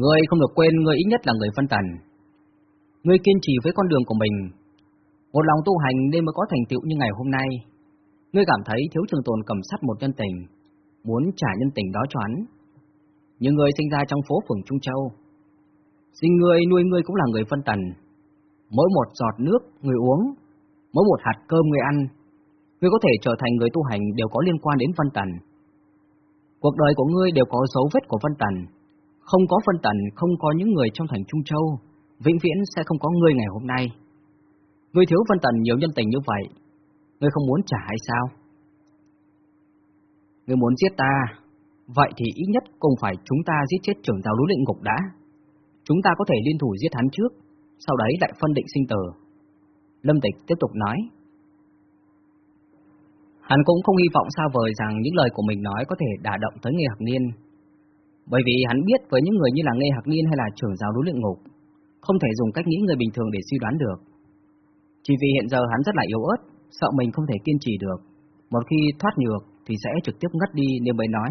Ngươi không được quên ngươi ít nhất là người phân tần. Ngươi kiên trì với con đường của mình, một lòng tu hành nên mới có thành tựu như ngày hôm nay. Ngươi cảm thấy thiếu trường tồn cầm sắt một nhân tình, muốn trả nhân tình đó cho hắn. Nhưng ngươi sinh ra trong phố phường Trung Châu. Sinh ngươi nuôi ngươi cũng là người phân tần. Mỗi một giọt nước người uống, mỗi một hạt cơm người ăn, ngươi có thể trở thành người tu hành đều có liên quan đến phân tần. Cuộc đời của ngươi đều có dấu vết của phân tần. Không có phân tần, không có những người trong thành Trung Châu, vĩnh viễn sẽ không có ngươi ngày hôm nay. Ngươi thiếu phân tần nhiều nhân tình như vậy, ngươi không muốn trả hay sao? Ngươi muốn giết ta, vậy thì ít nhất cũng phải chúng ta giết chết trưởng giáo núi lệnh ngục đã. Chúng ta có thể liên thủ giết hắn trước, sau đấy lại phân định sinh tử. Lâm Tịch tiếp tục nói. Hắn cũng không hy vọng xa vời rằng những lời của mình nói có thể đả động tới người học Niên. Bởi vì hắn biết với những người như là nghe Hạc Niên hay là trưởng giáo núi luyện ngục, không thể dùng cách nghĩ người bình thường để suy đoán được. Chỉ vì hiện giờ hắn rất là yếu ớt, sợ mình không thể kiên trì được. Một khi thoát nhược thì sẽ trực tiếp ngất đi nên mới nói.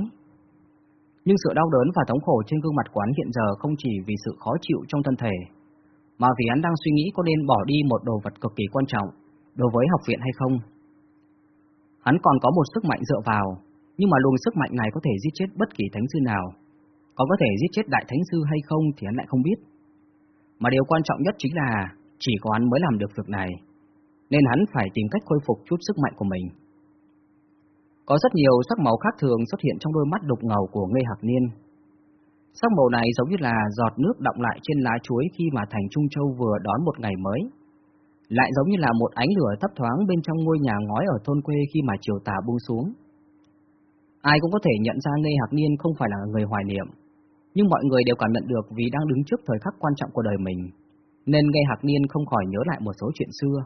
Nhưng sự đau đớn và thống khổ trên gương mặt quán hiện giờ không chỉ vì sự khó chịu trong thân thể, mà vì hắn đang suy nghĩ có nên bỏ đi một đồ vật cực kỳ quan trọng đối với học viện hay không. Hắn còn có một sức mạnh dựa vào, nhưng mà luồng sức mạnh này có thể giết chết bất kỳ thánh sư nào. Còn có thể giết chết đại thánh sư hay không thì hắn lại không biết. Mà điều quan trọng nhất chính là chỉ có hắn mới làm được việc này, nên hắn phải tìm cách khôi phục chút sức mạnh của mình. Có rất nhiều sắc màu khác thường xuất hiện trong đôi mắt đục ngầu của Ngây Hạc Niên. Sắc màu này giống như là giọt nước đọng lại trên lá chuối khi mà thành Trung Châu vừa đón một ngày mới. Lại giống như là một ánh lửa thấp thoáng bên trong ngôi nhà ngói ở thôn quê khi mà chiều tà buông xuống. Ai cũng có thể nhận ra Ngây Hạc Niên không phải là người hoài niệm, nhưng mọi người đều cảm nhận được vì đang đứng trước thời khắc quan trọng của đời mình, nên nghe Hạc Niên không khỏi nhớ lại một số chuyện xưa.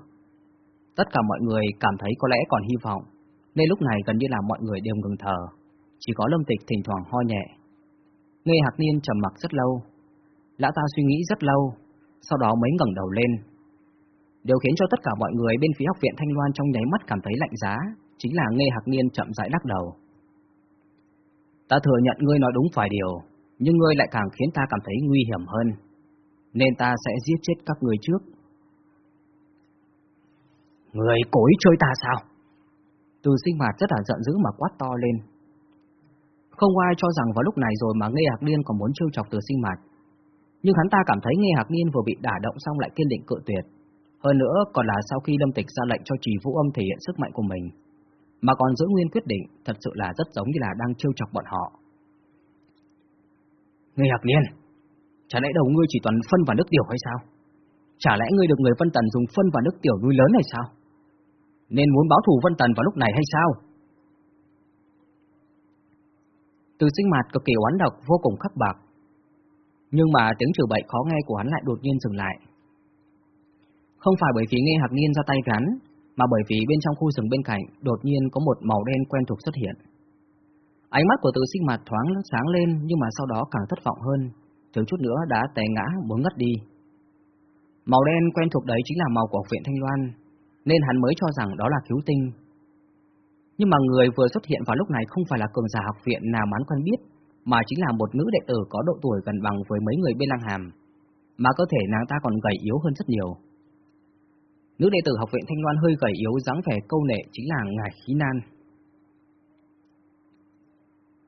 Tất cả mọi người cảm thấy có lẽ còn hy vọng, nên lúc này gần như là mọi người đều ngừng thở, chỉ có Lâm Tịch thỉnh thoảng ho nhẹ. nghe Hạc Niên trầm mặc rất lâu, lão ta suy nghĩ rất lâu, sau đó mới ngẩng đầu lên. Điều khiến cho tất cả mọi người bên phía học viện Thanh Loan trong nháy mắt cảm thấy lạnh giá, chính là nghe Hạc Niên chậm rãi lắc đầu. Ta thừa nhận ngươi nói đúng phải điều, nhưng ngươi lại càng khiến ta cảm thấy nguy hiểm hơn, nên ta sẽ giết chết các ngươi trước. Người cố ý chơi ta sao? Từ sinh mạt rất là giận dữ mà quát to lên. Không ai cho rằng vào lúc này rồi mà Nghe Hạc Niên còn muốn trêu chọc từ sinh mạt. Nhưng hắn ta cảm thấy Nghe Hạc Niên vừa bị đả động xong lại kiên định cự tuyệt. Hơn nữa còn là sau khi Lâm Tịch ra lệnh cho trì vũ âm thể hiện sức mạnh của mình. Mà còn giữ nguyên quyết định thật sự là rất giống như là đang trêu chọc bọn họ ngươi Hạc Niên, chả lẽ đầu ngươi chỉ toàn phân và nước tiểu hay sao? Chả lẽ ngươi được người Vân Tần dùng phân và nước tiểu nuôi lớn hay sao? Nên muốn báo thù Vân Tần vào lúc này hay sao? Từ sinh mặt cực kỳ oán độc vô cùng khắc bạc. Nhưng mà tiếng chửi bậy khó nghe của hắn lại đột nhiên dừng lại. Không phải bởi vì nghe Hạc Niên ra tay gắn, mà bởi vì bên trong khu rừng bên cạnh đột nhiên có một màu đen quen thuộc xuất hiện. Ánh mắt của từ sinh mặt thoáng sáng lên nhưng mà sau đó càng thất vọng hơn, thiếu chút nữa đã té ngã muốn ngất đi. Màu đen quen thuộc đấy chính là màu của học viện Thanh Loan, nên hắn mới cho rằng đó là cứu tinh. Nhưng mà người vừa xuất hiện vào lúc này không phải là cường giả học viện nào mà hắn quen biết, mà chính là một nữ đệ tử có độ tuổi gần bằng với mấy người bên Lăng Hàm, mà cơ thể nàng ta còn gầy yếu hơn rất nhiều. Nữ đệ tử học viện Thanh Loan hơi gầy yếu dáng vẻ câu nệ chính là Ngài Khí Nan.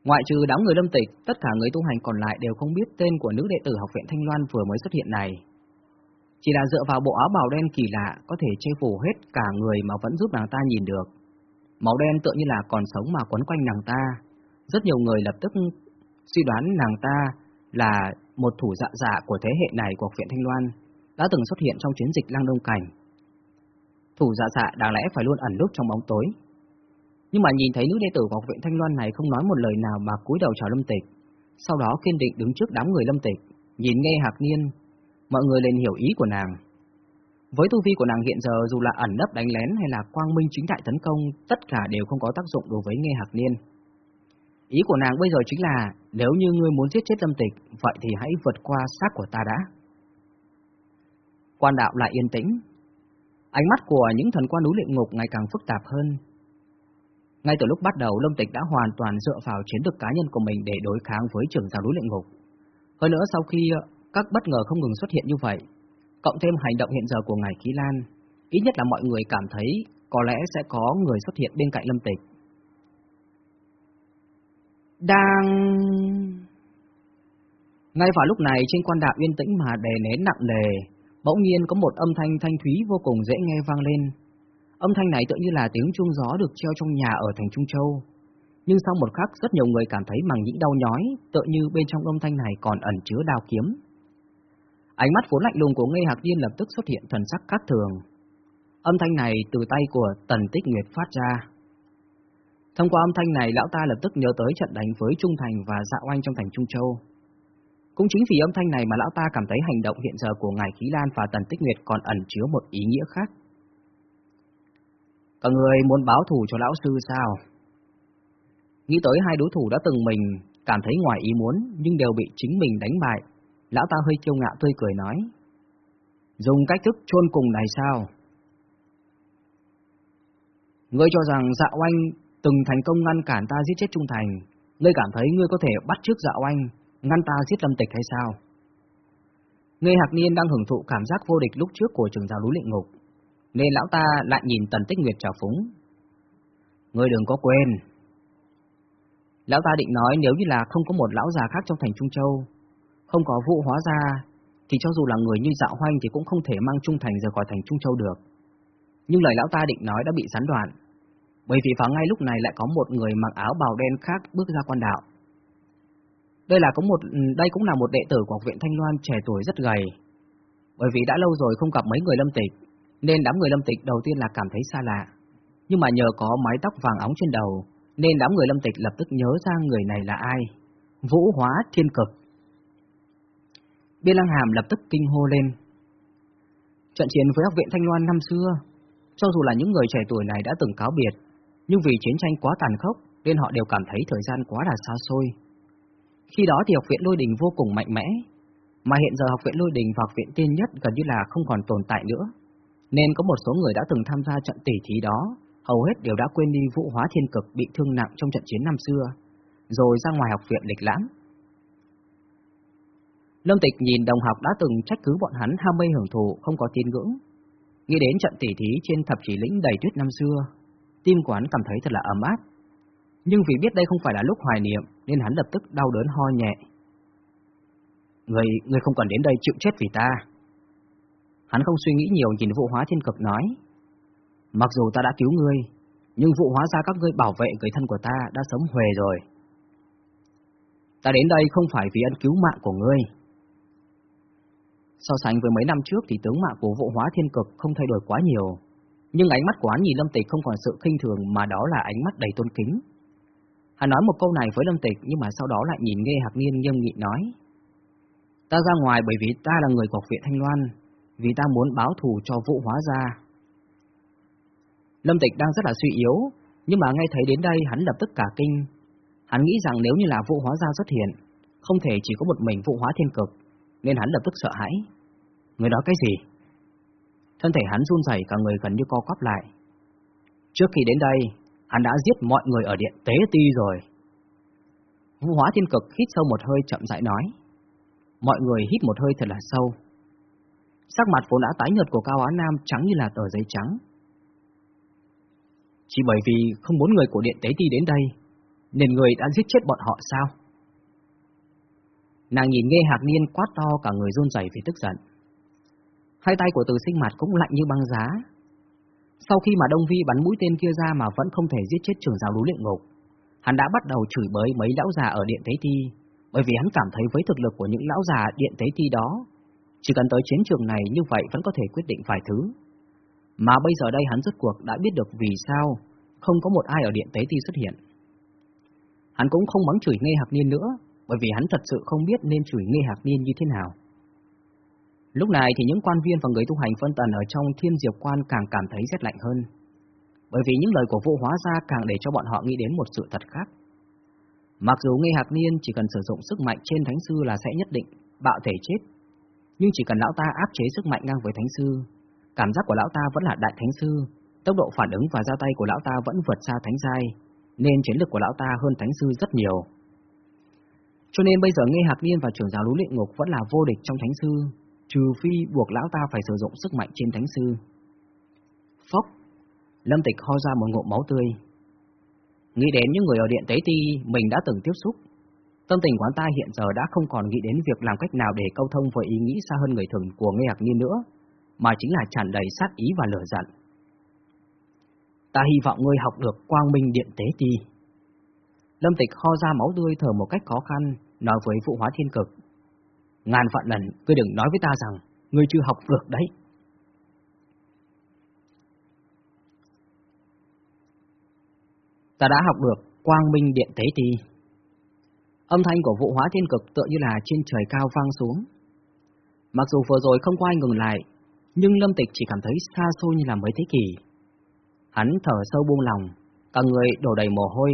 Ngoại trừ đám người lâm tịch, tất cả người tu hành còn lại đều không biết tên của nữ đệ tử học viện Thanh Loan vừa mới xuất hiện này. Chỉ là dựa vào bộ áo bào đen kỳ lạ có thể che phủ hết cả người mà vẫn giúp nàng ta nhìn được. Màu đen tựa như là còn sống mà quấn quanh nàng ta. Rất nhiều người lập tức suy đoán nàng ta là một thủ dạ dạ của thế hệ này của học viện Thanh Loan, đã từng xuất hiện trong chiến dịch Lang Đông Cảnh. Thủ dạ dạ đáng lẽ phải luôn ẩn núp trong bóng tối. Nhưng mà nhìn thấy nữ đệ tử của học viện Thanh Loan này không nói một lời nào mà cúi đầu chào Lâm Tịch, sau đó kiên định đứng trước đám người Lâm Tịch, nhìn nghe Hạc Niên, mọi người liền hiểu ý của nàng. Với tu vi của nàng hiện giờ dù là ẩn nấp đánh lén hay là quang minh chính đại tấn công, tất cả đều không có tác dụng đối với nghe Hạc Niên. Ý của nàng bây giờ chính là, nếu như ngươi muốn giết chết Lâm Tịch, vậy thì hãy vượt qua xác của ta đã. Quan đạo lại yên tĩnh. Ánh mắt của những thần quan núi luyện ngục ngày càng phức tạp hơn. Ngay từ lúc bắt đầu, Lâm Tịch đã hoàn toàn dựa vào chiến lược cá nhân của mình để đối kháng với trưởng giáo núi luyện ngục. Hơn nữa sau khi ờ, các bất ngờ không ngừng xuất hiện như vậy, cộng thêm hành động hiện giờ của ngài Ký Lan, ít nhất là mọi người cảm thấy có lẽ sẽ có người xuất hiện bên cạnh Lâm Tịch. Đang... Ngay vào lúc này trên quan đạo yên tĩnh mà đè nén nặng nề, bỗng nhiên có một âm thanh thanh thúy vô cùng dễ nghe vang lên. Âm thanh này tựa như là tiếng chuông gió được treo trong nhà ở thành Trung Châu. Nhưng sau một khắc rất nhiều người cảm thấy màng nhĩ đau nhói, tựa như bên trong âm thanh này còn ẩn chứa đao kiếm. Ánh mắt vốn lạnh lùng của Ngây Hạc Điên lập tức xuất hiện thần sắc khác thường. Âm thanh này từ tay của Tần Tích Nguyệt phát ra. Thông qua âm thanh này, lão ta lập tức nhớ tới trận đánh với Trung Thành và Dạ Oanh trong thành Trung Châu. Cũng chính vì âm thanh này mà lão ta cảm thấy hành động hiện giờ của Ngài Khí Lan và Tần Tích Nguyệt còn ẩn chứa một ý nghĩa khác. Các người muốn báo thù cho lão sư sao? Nghĩ tới hai đối thủ đã từng mình cảm thấy ngoài ý muốn nhưng đều bị chính mình đánh bại, lão ta hơi kiêu ngạo tươi cười nói. Dùng cách thức chôn cùng này sao? Ngươi cho rằng dạ oanh từng thành công ngăn cản ta giết chết Trung Thành, ngươi cảm thấy ngươi có thể bắt trước dạ oanh ngăn ta giết lâm tịch hay sao? Ngươi Hạc Niên đang hưởng thụ cảm giác vô địch lúc trước của trường giáo núi luyện ngục, nên lão ta lại nhìn Tần Tích Nguyệt trào phúng. Ngươi đừng có quên. Lão ta định nói nếu như là không có một lão già khác trong thành Trung Châu, không có vụ hóa ra, thì cho dù là người như dạo hoanh thì cũng không thể mang Trung Thành rời khỏi thành Trung Châu được. Nhưng lời lão ta định nói đã bị gián đoạn, bởi vì vào ngay lúc này lại có một người mặc áo bào đen khác bước ra quan đạo. Đây là có một ừ, đây cũng là một đệ tử của học viện Thanh Loan trẻ tuổi rất gầy. Bởi vì đã lâu rồi không gặp mấy người lâm tịch, nên đám người lâm tịch đầu tiên là cảm thấy xa lạ. Nhưng mà nhờ có mái tóc vàng óng trên đầu, nên đám người lâm tịch lập tức nhớ ra người này là ai. Vũ hóa thiên cực. Biên Lăng Hàm lập tức kinh hô lên. Trận chiến với học viện Thanh Loan năm xưa, cho dù là những người trẻ tuổi này đã từng cáo biệt, nhưng vì chiến tranh quá tàn khốc nên họ đều cảm thấy thời gian quá là xa xôi. Khi đó thì học viện Lôi Đình vô cùng mạnh mẽ, mà hiện giờ học viện Lôi Đình và học viện Tiên Nhất gần như là không còn tồn tại nữa, nên có một số người đã từng tham gia trận tỷ thí đó, hầu hết đều đã quên đi vũ hóa thiên cực bị thương nặng trong trận chiến năm xưa, rồi ra ngoài học viện lịch lãm. Lâm Tịch nhìn đồng học đã từng trách cứ bọn hắn ham mê hưởng thụ không có tin ngưỡng, nghĩ đến trận tỷ thí trên thập chỉ lĩnh đầy tuyết năm xưa, tim của hắn cảm thấy thật là ấm áp. Nhưng vì biết đây không phải là lúc hoài niệm, nên hắn lập tức đau đớn ho nhẹ. Người, người không cần đến đây chịu chết vì ta. Hắn không suy nghĩ nhiều nhìn vụ hóa thiên cực nói. Mặc dù ta đã cứu ngươi, nhưng vụ hóa ra các ngươi bảo vệ người thân của ta đã sớm huề rồi. Ta đến đây không phải vì ân cứu mạng của ngươi. So sánh với mấy năm trước thì tướng mạo của vụ hóa thiên cực không thay đổi quá nhiều, nhưng ánh mắt của hắn nhìn Lâm Tịch không còn sự khinh thường mà đó là ánh mắt đầy tôn kính. Hắn nói một câu này với Lâm Tịch nhưng mà sau đó lại nhìn Nghe Hạc Niên nghiêm nghị nói. Ta ra ngoài bởi vì ta là người của viện Thanh Loan, vì ta muốn báo thù cho vũ hóa gia. Lâm Tịch đang rất là suy yếu, nhưng mà ngay thấy đến đây hắn lập tức cả kinh. Hắn nghĩ rằng nếu như là vũ hóa gia xuất hiện, không thể chỉ có một mình vũ hóa thiên cực, nên hắn lập tức sợ hãi. Người đó cái gì? Thân thể hắn run rẩy cả người gần như co quắp lại. Trước khi đến đây, hắn đã giết mọi người ở điện tế ti rồi. Vũ hóa thiên cực hít sâu một hơi chậm rãi nói. Mọi người hít một hơi thật là sâu. Sắc mặt vốn đã tái nhợt của Cao Á Nam trắng như là tờ giấy trắng. Chỉ bởi vì không muốn người của điện tế ti đến đây, nên người đã giết chết bọn họ sao? Nàng nhìn nghe hạc niên quát to cả người run rẩy vì tức giận. Hai tay của từ sinh mặt cũng lạnh như băng giá. Sau khi mà Đông Vi bắn mũi tên kia ra mà vẫn không thể giết chết trưởng giáo núi luyện ngục, hắn đã bắt đầu chửi bới mấy lão già ở điện Tế Ti, bởi vì hắn cảm thấy với thực lực của những lão già điện Tế Ti đó, chỉ cần tới chiến trường này như vậy vẫn có thể quyết định vài thứ. Mà bây giờ đây hắn rốt cuộc đã biết được vì sao không có một ai ở điện Tế Ti xuất hiện. Hắn cũng không mắng chửi Nghe Hạc Niên nữa, bởi vì hắn thật sự không biết nên chửi Nghe Hạc Niên như thế nào. Lúc này thì những quan viên và người tu hành phân tần ở trong thiên diệp quan càng cảm thấy rét lạnh hơn. Bởi vì những lời của vô hóa ra càng để cho bọn họ nghĩ đến một sự thật khác. Mặc dù nghe Hạc Niên chỉ cần sử dụng sức mạnh trên Thánh Sư là sẽ nhất định bạo thể chết, nhưng chỉ cần lão ta áp chế sức mạnh ngang với Thánh Sư, cảm giác của lão ta vẫn là Đại Thánh Sư, tốc độ phản ứng và ra tay của lão ta vẫn vượt xa Thánh Giai, nên chiến lực của lão ta hơn Thánh Sư rất nhiều. Cho nên bây giờ Nghe Hạc Niên và trưởng giáo Lũ Luyện Ngục vẫn là vô địch trong Thánh Sư, trừ phi buộc lão ta phải sử dụng sức mạnh trên Thánh Sư. Phốc, Lâm Tịch ho ra một ngụm máu tươi. Nghĩ đến những người ở điện tế ti mình đã từng tiếp xúc, tâm tình quán ta hiện giờ đã không còn nghĩ đến việc làm cách nào để câu thông với ý nghĩ xa hơn người thường của Nghe Hạc Niên nữa, mà chính là tràn đầy sát ý và lửa giận. Ta hy vọng ngươi học được quang minh điện tế ti. Lâm Tịch ho ra máu tươi thở một cách khó khăn, nói với Vũ Hóa Thiên Cực. Ngàn vạn lần, ngươi đừng nói với ta rằng, ngươi chưa học được đấy. Ta đã học được quang minh điện tế ti. Âm thanh của Vũ Hóa Thiên Cực tựa như là trên trời cao vang xuống. Mặc dù vừa rồi không có ai ngừng lại, nhưng Lâm Tịch chỉ cảm thấy xa xôi như là mấy thế kỷ. Hắn thở sâu buông lòng, cả người đổ đầy mồ hôi,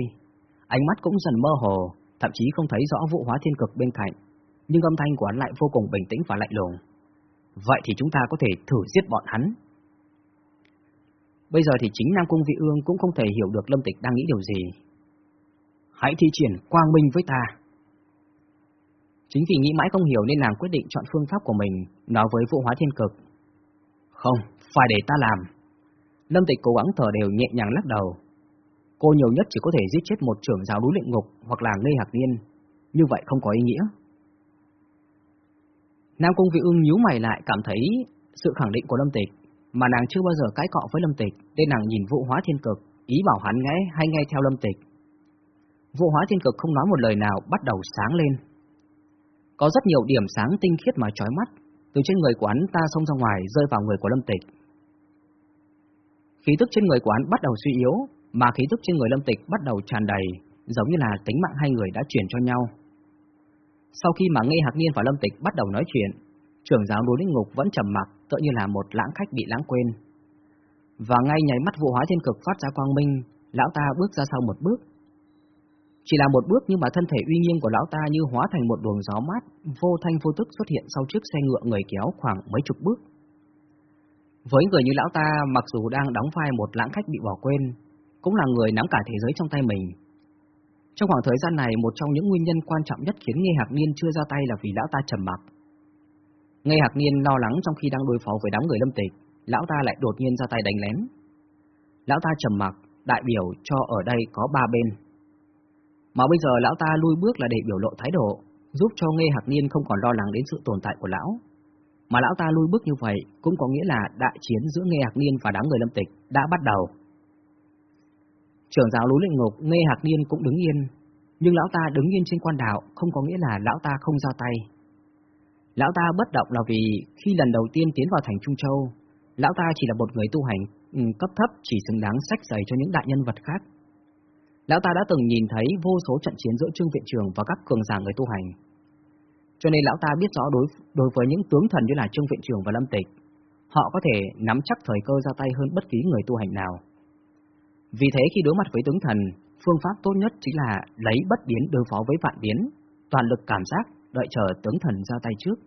ánh mắt cũng dần mơ hồ, thậm chí không thấy rõ vụ hóa thiên cực bên cạnh, nhưng âm thanh của hắn lại vô cùng bình tĩnh và lạnh lùng. Vậy thì chúng ta có thể thử giết bọn hắn. Bây giờ thì chính Nam Cung Vị Ương cũng không thể hiểu được Lâm Tịch đang nghĩ điều gì. Hãy thi triển quang minh với ta. Chính vì nghĩ mãi không hiểu nên nàng quyết định chọn phương pháp của mình, nói với vụ hóa thiên cực. Không, phải để ta làm. Lâm Tịch cố gắng thở đều nhẹ nhàng lắc đầu. Cô nhiều nhất chỉ có thể giết chết một trưởng giáo núi luyện ngục hoặc là ngây hạc niên, như vậy không có ý nghĩa. Nam Cung Vị Ưng nhíu mày lại cảm thấy sự khẳng định của Lâm Tịch, mà nàng chưa bao giờ cãi cọ với Lâm Tịch, nên nàng nhìn Vũ Hóa Thiên Cực, ý bảo hắn nghe hay nghe theo Lâm Tịch. Vũ Hóa Thiên Cực không nói một lời nào, bắt đầu sáng lên. Có rất nhiều điểm sáng tinh khiết mà chói mắt, từ trên người của hắn ta xông ra ngoài rơi vào người của Lâm Tịch. Khí tức trên người của hắn bắt đầu suy yếu, mà khí tức trên người Lâm Tịch bắt đầu tràn đầy, giống như là tính mạng hai người đã chuyển cho nhau. Sau khi mà nghe Hạc Niên và Lâm Tịch bắt đầu nói chuyện, trưởng giáo núi linh ngục vẫn trầm mặc, tựa như là một lãng khách bị lãng quên. Và ngay nháy mắt vụ hóa thiên cực phát ra quang minh, lão ta bước ra sau một bước. Chỉ là một bước nhưng mà thân thể uy nghiêm của lão ta như hóa thành một luồng gió mát, vô thanh vô tức xuất hiện sau chiếc xe ngựa người kéo khoảng mấy chục bước. Với người như lão ta, mặc dù đang đóng vai một lãng khách bị bỏ quên, cũng là người nắm cả thế giới trong tay mình. Trong khoảng thời gian này, một trong những nguyên nhân quan trọng nhất khiến Nghe Hạc Niên chưa ra tay là vì lão ta trầm mặc. Nghe Hạc Niên lo lắng trong khi đang đối phó với đám người lâm tịch, lão ta lại đột nhiên ra tay đánh lén. Lão ta trầm mặc, đại biểu cho ở đây có ba bên. Mà bây giờ lão ta lui bước là để biểu lộ thái độ, giúp cho Nghe Hạc Niên không còn lo lắng đến sự tồn tại của lão. Mà lão ta lui bước như vậy cũng có nghĩa là đại chiến giữa Nghe Hạc Niên và đám người lâm tịch đã bắt đầu. Trưởng giáo Lũ Lệnh ngục Nghe Hạc Niên cũng đứng yên, nhưng lão ta đứng yên trên quan đạo không có nghĩa là lão ta không ra tay. Lão ta bất động là vì khi lần đầu tiên tiến vào thành Trung Châu, lão ta chỉ là một người tu hành ừ, cấp thấp chỉ xứng đáng sách giày cho những đại nhân vật khác. Lão ta đã từng nhìn thấy vô số trận chiến giữa Trương Viện Trường và các cường giả người tu hành. Cho nên lão ta biết rõ đối đối với những tướng thần như là Trương Viện Trường và Lâm Tịch, họ có thể nắm chắc thời cơ ra tay hơn bất kỳ người tu hành nào. Vì thế khi đối mặt với tướng thần, phương pháp tốt nhất chính là lấy bất biến đối phó với vạn biến, toàn lực cảm giác, đợi chờ tướng thần ra tay trước.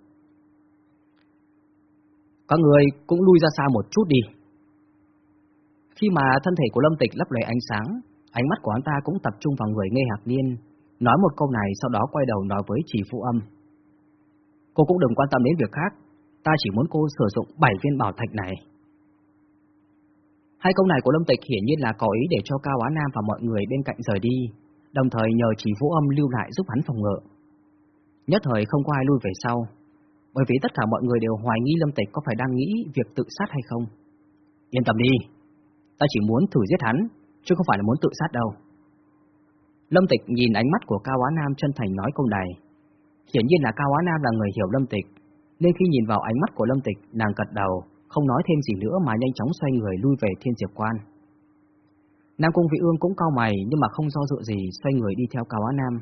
Các người cũng lui ra xa một chút đi. Khi mà thân thể của Lâm Tịch lấp lóe ánh sáng, ánh mắt của anh ta cũng tập trung vào người nghe hạc niên, nói một câu này sau đó quay đầu nói với chỉ phụ âm. Cô cũng đừng quan tâm đến việc khác, ta chỉ muốn cô sử dụng bảy viên bảo thạch này. Hai câu này của Lâm Tịch hiển nhiên là có ý để cho Cao Á Nam và mọi người bên cạnh rời đi, đồng thời nhờ chỉ vũ âm lưu lại giúp hắn phòng ngự. Nhất thời không có ai lui về sau, bởi vì tất cả mọi người đều hoài nghi Lâm Tịch có phải đang nghĩ việc tự sát hay không. Yên tâm đi, ta chỉ muốn thử giết hắn, chứ không phải là muốn tự sát đâu. Lâm Tịch nhìn ánh mắt của Cao Á Nam chân thành nói câu này. Hiển nhiên là Cao Á Nam là người hiểu Lâm Tịch, nên khi nhìn vào ánh mắt của Lâm Tịch, nàng gật đầu, không nói thêm gì nữa mà nhanh chóng xoay người lui về Thiên Diệp Quan. Nam Cung Vị Ương cũng cao mày nhưng mà không do dự gì xoay người đi theo Cao Á Nam.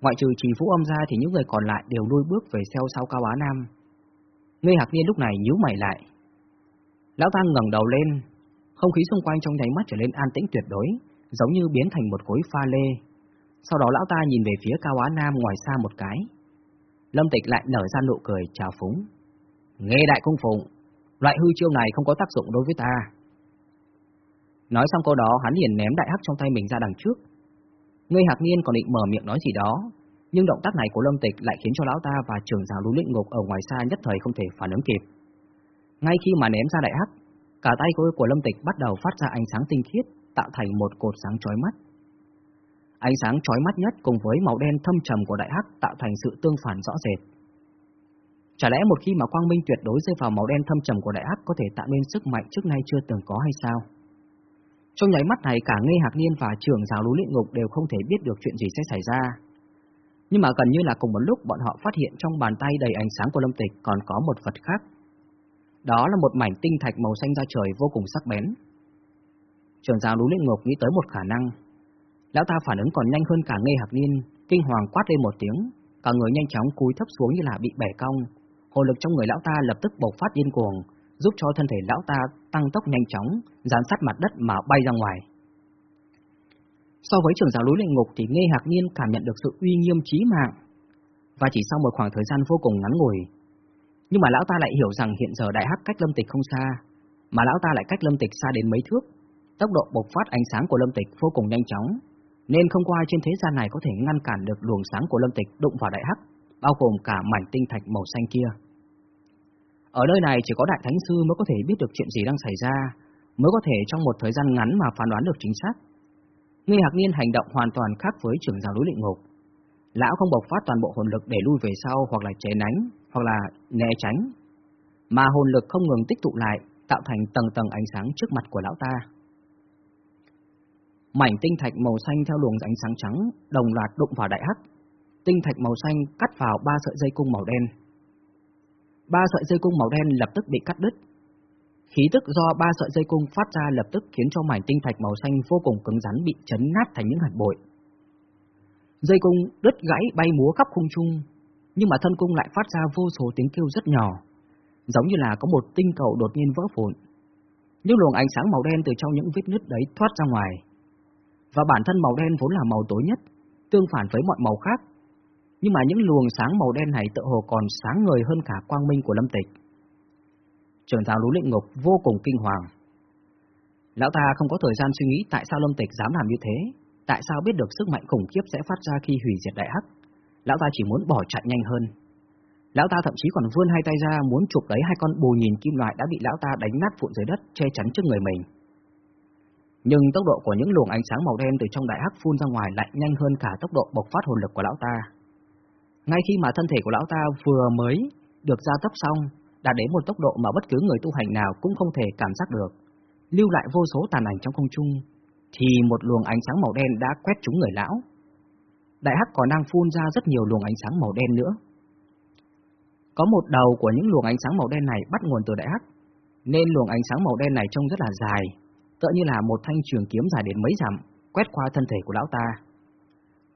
Ngoại trừ Trì Vũ Âm ra thì những người còn lại đều lui bước về theo sau Cao Á Nam. Ngươi Hạc Niên lúc này nhíu mày lại. Lão ta ngẩng đầu lên, không khí xung quanh trong nháy mắt trở nên an tĩnh tuyệt đối, giống như biến thành một khối pha lê. Sau đó lão ta nhìn về phía Cao Á Nam ngoài xa một cái. Lâm Tịch lại nở ra nụ cười chào phúng. Nghe đại cung phụng, Loại hư chiêu này không có tác dụng đối với ta. Nói xong câu đó, hắn liền ném đại hắc trong tay mình ra đằng trước. Ngươi hạc niên còn định mở miệng nói gì đó, nhưng động tác này của Lâm Tịch lại khiến cho lão ta và trưởng giáo núi luyện ngục ở ngoài xa nhất thời không thể phản ứng kịp. Ngay khi mà ném ra đại hắc, cả tay của, của Lâm Tịch bắt đầu phát ra ánh sáng tinh khiết, tạo thành một cột sáng chói mắt. Ánh sáng chói mắt nhất cùng với màu đen thâm trầm của đại hắc tạo thành sự tương phản rõ rệt. Chả lẽ một khi mà quang minh tuyệt đối rơi vào màu đen thâm trầm của đại hắc có thể tạo nên sức mạnh trước nay chưa từng có hay sao? Trong nháy mắt này cả Ngây Hạc Niên và trưởng giáo lũ luyện ngục đều không thể biết được chuyện gì sẽ xảy ra. Nhưng mà gần như là cùng một lúc bọn họ phát hiện trong bàn tay đầy ánh sáng của Lâm Tịch còn có một vật khác. Đó là một mảnh tinh thạch màu xanh da trời vô cùng sắc bén. Trường giáo núi luyện ngục nghĩ tới một khả năng. Lão ta phản ứng còn nhanh hơn cả Ngây Hạc Niên, kinh hoàng quát lên một tiếng, cả người nhanh chóng cúi thấp xuống như là bị bẻ cong. Hồn lực trong người lão ta lập tức bộc phát điên cuồng, giúp cho thân thể lão ta tăng tốc nhanh chóng, dán sát mặt đất mà bay ra ngoài. So với trường giáo núi luyện ngục thì Nghe Hạc Niên cảm nhận được sự uy nghiêm chí mạng. Và chỉ sau một khoảng thời gian vô cùng ngắn ngủi, nhưng mà lão ta lại hiểu rằng hiện giờ đại hắc cách lâm tịch không xa, mà lão ta lại cách lâm tịch xa đến mấy thước. Tốc độ bộc phát ánh sáng của lâm tịch vô cùng nhanh chóng, nên không có ai trên thế gian này có thể ngăn cản được luồng sáng của lâm tịch đụng vào đại hắc, bao gồm cả mảnh tinh thạch màu xanh kia. Ở nơi này chỉ có Đại Thánh Sư mới có thể biết được chuyện gì đang xảy ra, mới có thể trong một thời gian ngắn mà phán đoán được chính xác. Nghi Hạc Niên hành động hoàn toàn khác với trưởng giáo núi luyện ngục. Lão không bộc phát toàn bộ hồn lực để lui về sau hoặc là chế nánh, hoặc là né tránh, mà hồn lực không ngừng tích tụ lại, tạo thành tầng tầng ánh sáng trước mặt của lão ta. Mảnh tinh thạch màu xanh theo luồng ánh sáng trắng đồng loạt đụng vào đại hắc. Tinh thạch màu xanh cắt vào ba sợi dây cung màu đen, ba sợi dây cung màu đen lập tức bị cắt đứt. Khí tức do ba sợi dây cung phát ra lập tức khiến cho mảnh tinh thạch màu xanh vô cùng cứng rắn bị chấn nát thành những hạt bụi. Dây cung đứt gãy bay múa khắp khung trung, nhưng mà thân cung lại phát ra vô số tiếng kêu rất nhỏ, giống như là có một tinh cầu đột nhiên vỡ vụn. Những luồng ánh sáng màu đen từ trong những vết nứt đấy thoát ra ngoài. Và bản thân màu đen vốn là màu tối nhất, tương phản với mọi màu khác, nhưng mà những luồng sáng màu đen này tự hồ còn sáng ngời hơn cả quang minh của Lâm Tịch. trưởng giáo lũ Lệnh ngục vô cùng kinh hoàng. Lão ta không có thời gian suy nghĩ tại sao Lâm Tịch dám làm như thế, tại sao biết được sức mạnh khủng khiếp sẽ phát ra khi hủy diệt đại hắc. Lão ta chỉ muốn bỏ chạy nhanh hơn. Lão ta thậm chí còn vươn hai tay ra muốn chụp lấy hai con bù nhìn kim loại đã bị lão ta đánh nát vụn dưới đất che chắn trước người mình. Nhưng tốc độ của những luồng ánh sáng màu đen từ trong đại hắc phun ra ngoài lại nhanh hơn cả tốc độ bộc phát hồn lực của lão ta. Ngay khi mà thân thể của lão ta vừa mới được gia tốc xong, đã đến một tốc độ mà bất cứ người tu hành nào cũng không thể cảm giác được, lưu lại vô số tàn ảnh trong không trung, thì một luồng ánh sáng màu đen đã quét trúng người lão. Đại hắc còn đang phun ra rất nhiều luồng ánh sáng màu đen nữa. Có một đầu của những luồng ánh sáng màu đen này bắt nguồn từ đại hắc, nên luồng ánh sáng màu đen này trông rất là dài, tựa như là một thanh trường kiếm dài đến mấy dặm, quét qua thân thể của lão ta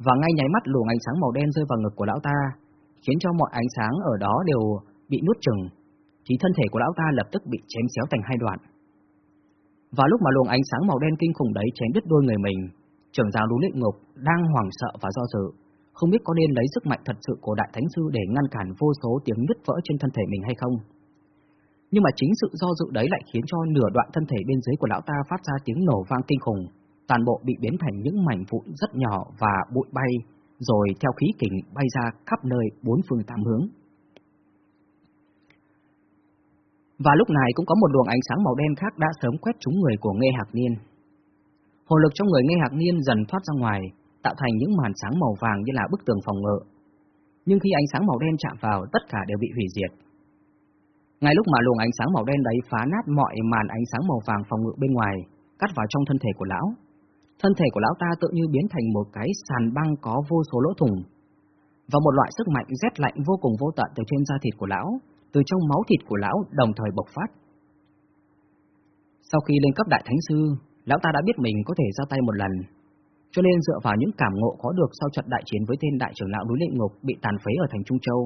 và ngay nháy mắt luồng ánh sáng màu đen rơi vào ngực của lão ta, khiến cho mọi ánh sáng ở đó đều bị nuốt chừng, thì thân thể của lão ta lập tức bị chém xéo thành hai đoạn. Và lúc mà luồng ánh sáng màu đen kinh khủng đấy chém đứt đôi người mình, trưởng giáo núi luyện ngục đang hoảng sợ và do dự, không biết có nên lấy sức mạnh thật sự của đại thánh sư để ngăn cản vô số tiếng nứt vỡ trên thân thể mình hay không. Nhưng mà chính sự do dự đấy lại khiến cho nửa đoạn thân thể bên dưới của lão ta phát ra tiếng nổ vang kinh khủng, toàn bộ bị biến thành những mảnh vụn rất nhỏ và bụi bay, rồi theo khí kình bay ra khắp nơi bốn phương tám hướng. Và lúc này cũng có một luồng ánh sáng màu đen khác đã sớm quét trúng người của Nghe Hạc Niên. Hồn lực trong người Nghe Hạc Niên dần thoát ra ngoài, tạo thành những màn sáng màu vàng như là bức tường phòng ngự. Nhưng khi ánh sáng màu đen chạm vào, tất cả đều bị hủy diệt. Ngay lúc mà luồng ánh sáng màu đen đấy phá nát mọi màn ánh sáng màu vàng phòng ngự bên ngoài, cắt vào trong thân thể của lão, Thân thể của lão ta tự như biến thành một cái sàn băng có vô số lỗ thủng. Và một loại sức mạnh rét lạnh vô cùng vô tận từ trên da thịt của lão, từ trong máu thịt của lão đồng thời bộc phát. Sau khi lên cấp đại thánh sư, lão ta đã biết mình có thể ra tay một lần, cho nên dựa vào những cảm ngộ có được sau trận đại chiến với tên đại trưởng lão núi lệ ngục bị tàn phế ở thành Trung Châu.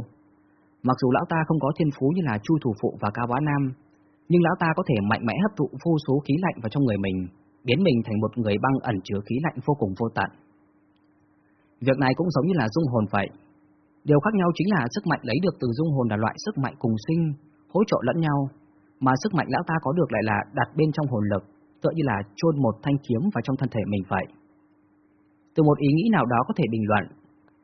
Mặc dù lão ta không có thiên phú như là Chu Thủ Phụ và Cao Bá Nam, nhưng lão ta có thể mạnh mẽ hấp thụ vô số khí lạnh vào trong người mình, biến mình thành một người băng ẩn chứa khí lạnh vô cùng vô tận. Việc này cũng giống như là dung hồn vậy. Điều khác nhau chính là sức mạnh lấy được từ dung hồn là loại sức mạnh cùng sinh, hỗ trợ lẫn nhau, mà sức mạnh lão ta có được lại là đặt bên trong hồn lực, tựa như là chôn một thanh kiếm vào trong thân thể mình vậy. Từ một ý nghĩ nào đó có thể bình luận,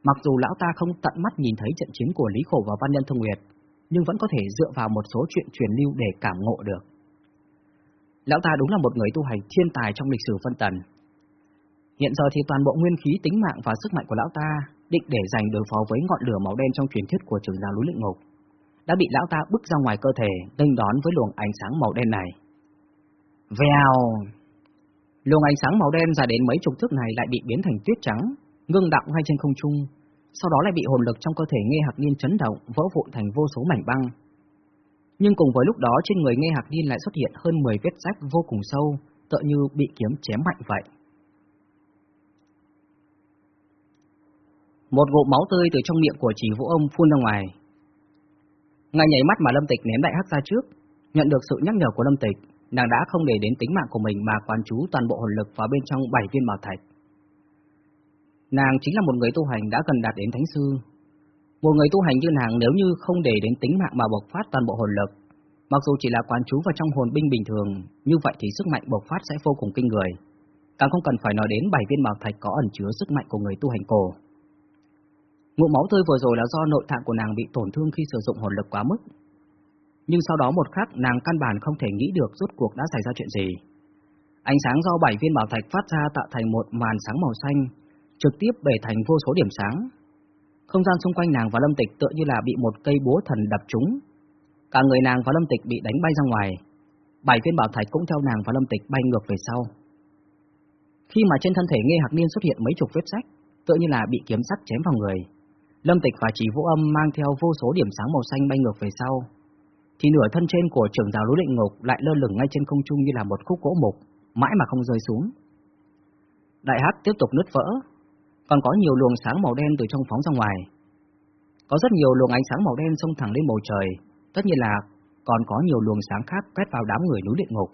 Mặc dù lão ta không tận mắt nhìn thấy trận chiến của Lý Khổ và Văn Nhân Thông Nguyệt, nhưng vẫn có thể dựa vào một số chuyện truyền lưu để cảm ngộ được. Lão ta đúng là một người tu hành thiên tài trong lịch sử phân tần. Hiện giờ thì toàn bộ nguyên khí tính mạng và sức mạnh của lão ta định để dành đối phó với ngọn lửa màu đen trong truyền thuyết của trường giáo núi luyện ngục, đã bị lão ta bức ra ngoài cơ thể, nghênh đón với luồng ánh sáng màu đen này. Vèo! Luồng ánh sáng màu đen dài đến mấy chục thước này lại bị biến thành tuyết trắng, ngưng đọng ngay trên không trung, sau đó lại bị hồn lực trong cơ thể Nghe Hạc Niên chấn động, vỡ vụn thành vô số mảnh băng. Nhưng cùng với lúc đó trên người Nghe Hạc Niên lại xuất hiện hơn 10 vết rách vô cùng sâu, tựa như bị kiếm chém mạnh vậy. Một ngụm máu tươi từ trong miệng của chỉ vũ ông phun ra ngoài. Ngay nhảy mắt mà Lâm Tịch ném đại hắc ra trước, nhận được sự nhắc nhở của Lâm Tịch, nàng đã không để đến tính mạng của mình mà quán chú toàn bộ hồn lực vào bên trong bảy viên bảo thạch. Nàng chính là một người tu hành đã gần đạt đến thánh sư. Một người tu hành như nàng nếu như không để đến tính mạng mà bộc phát toàn bộ hồn lực, mặc dù chỉ là quán chú vào trong hồn binh bình thường, như vậy thì sức mạnh bộc phát sẽ vô cùng kinh người. Càng không cần phải nói đến bảy viên bảo thạch có ẩn chứa sức mạnh của người tu hành cổ. Ngụ máu tươi vừa rồi là do nội tạng của nàng bị tổn thương khi sử dụng hồn lực quá mức. Nhưng sau đó một khắc nàng căn bản không thể nghĩ được rốt cuộc đã xảy ra chuyện gì. Ánh sáng do bảy viên bảo thạch phát ra tạo thành một màn sáng màu xanh, trực tiếp bể thành vô số điểm sáng. Không gian xung quanh nàng và Lâm Tịch tựa như là bị một cây búa thần đập trúng. Cả người nàng và Lâm Tịch bị đánh bay ra ngoài. Bảy viên bảo thạch cũng theo nàng và Lâm Tịch bay ngược về sau. Khi mà trên thân thể Nghe Hạc Niên xuất hiện mấy chục vết sách, tựa như là bị kiếm sắt chém vào người. Lâm Tịch và Chỉ Vũ Âm mang theo vô số điểm sáng màu xanh bay ngược về sau, thì nửa thân trên của trưởng giáo núi định ngục lại lơ lửng ngay trên không trung như là một khúc gỗ mục, mãi mà không rơi xuống. Đại hắc tiếp tục nứt vỡ, còn có nhiều luồng sáng màu đen từ trong phóng ra ngoài. Có rất nhiều luồng ánh sáng màu đen xông thẳng lên bầu trời, tất nhiên là còn có nhiều luồng sáng khác quét vào đám người núi điện ngục.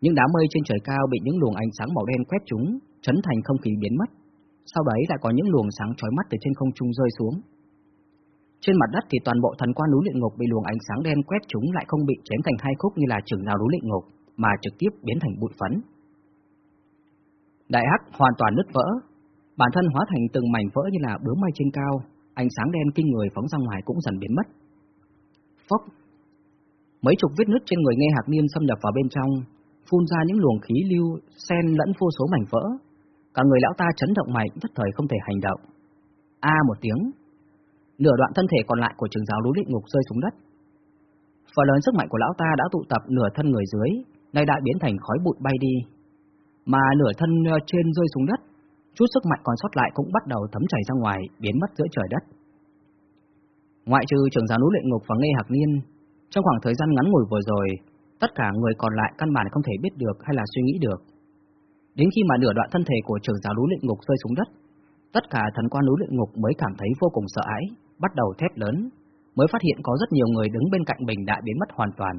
Những đám mây trên trời cao bị những luồng ánh sáng màu đen quét chúng, chấn thành không khí biến mất. Sau đấy lại có những luồng sáng chói mắt từ trên không trung rơi xuống. Trên mặt đất thì toàn bộ thần quan núi luyện ngục bị luồng ánh sáng đen quét chúng lại không bị chém thành hai khúc như là trưởng nào núi luyện ngục, mà trực tiếp biến thành bụi phấn. Đại hắc hoàn toàn nứt vỡ, bản thân hóa thành từng mảnh vỡ như là bướm bay trên cao, ánh sáng đen kinh người phóng ra ngoài cũng dần biến mất. Phốc! Mấy chục vết nứt trên người nghe hạc niên xâm nhập vào bên trong, phun ra những luồng khí lưu xen lẫn vô số mảnh vỡ. Cả người lão ta chấn động mạnh, nhất thời không thể hành động. A một tiếng, nửa đoạn thân thể còn lại của trường giáo núi luyện ngục rơi xuống đất. Phần lớn sức mạnh của lão ta đã tụ tập nửa thân người dưới, nay đã biến thành khói bụi bay đi. Mà nửa thân ờ, trên rơi xuống đất, chút sức mạnh còn sót lại cũng bắt đầu thấm chảy ra ngoài, biến mất giữa trời đất. Ngoại trừ trường giáo núi luyện ngục và Nghe Hạc Niên, trong khoảng thời gian ngắn ngủi vừa rồi, tất cả người còn lại căn bản không thể biết được hay là suy nghĩ được. Đến khi mà nửa đoạn thân thể của trường giáo núi luyện ngục rơi xuống đất, tất cả thần quan núi luyện ngục mới cảm thấy vô cùng sợ hãi, bắt đầu thét lớn, mới phát hiện có rất nhiều người đứng bên cạnh mình đã biến mất hoàn toàn.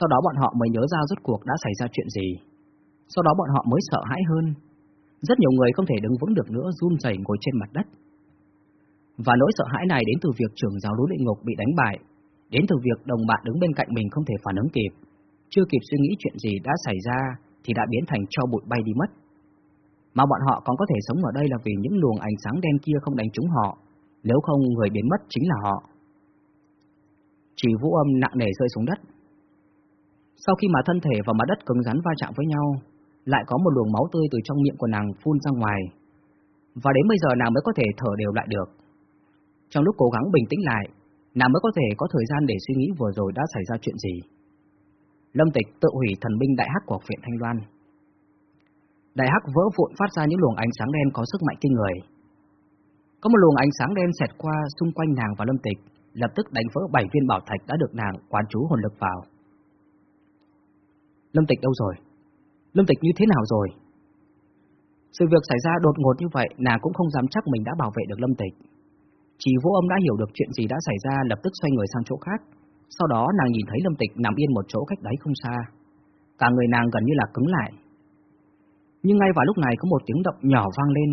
Sau đó bọn họ mới nhớ ra rốt cuộc đã xảy ra chuyện gì. Sau đó bọn họ mới sợ hãi hơn. Rất nhiều người không thể đứng vững được nữa run rẩy ngồi trên mặt đất. Và nỗi sợ hãi này đến từ việc trưởng giáo núi địa ngục bị đánh bại, đến từ việc đồng bạn đứng bên cạnh mình không thể phản ứng kịp, chưa kịp suy nghĩ chuyện gì đã xảy ra thì đã biến thành cho bụi bay đi mất. Mà bọn họ còn có thể sống ở đây là vì những luồng ánh sáng đen kia không đánh trúng họ, nếu không người biến mất chính là họ. Chỉ vũ âm nặng nề rơi xuống đất. Sau khi mà thân thể và mặt đất cứng rắn va chạm với nhau, lại có một luồng máu tươi từ trong miệng của nàng phun ra ngoài. Và đến bây giờ nàng mới có thể thở đều lại được. Trong lúc cố gắng bình tĩnh lại, nàng mới có thể có thời gian để suy nghĩ vừa rồi đã xảy ra chuyện gì. Lâm Tịch tự hủy thần binh đại hắc của viện Thanh Loan. Đại hắc vỡ vụn phát ra những luồng ánh sáng đen có sức mạnh kinh người. Có một luồng ánh sáng đen xẹt qua xung quanh nàng và Lâm Tịch, lập tức đánh vỡ bảy viên bảo thạch đã được nàng quán chú hồn lực vào. Lâm Tịch đâu rồi? Lâm Tịch như thế nào rồi? Sự việc xảy ra đột ngột như vậy, nàng cũng không dám chắc mình đã bảo vệ được Lâm Tịch. Chỉ vô âm đã hiểu được chuyện gì đã xảy ra lập tức xoay người sang chỗ khác. Sau đó nàng nhìn thấy Lâm Tịch nằm yên một chỗ cách đấy không xa. Cả người nàng gần như là cứng lại. Nhưng ngay vào lúc này có một tiếng động nhỏ vang lên.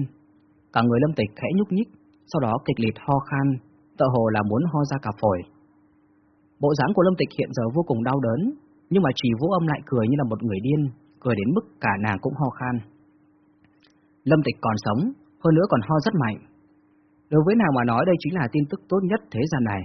Cả người Lâm Tịch khẽ nhúc nhích, sau đó kịch liệt ho khan, tựa hồ là muốn ho ra cả phổi. Bộ dáng của Lâm Tịch hiện giờ vô cùng đau đớn, nhưng mà chỉ vũ âm lại cười như là một người điên, cười đến mức cả nàng cũng ho khan. Lâm Tịch còn sống, hơn nữa còn ho rất mạnh. Đối với nàng mà nói đây chính là tin tức tốt nhất thế gian này.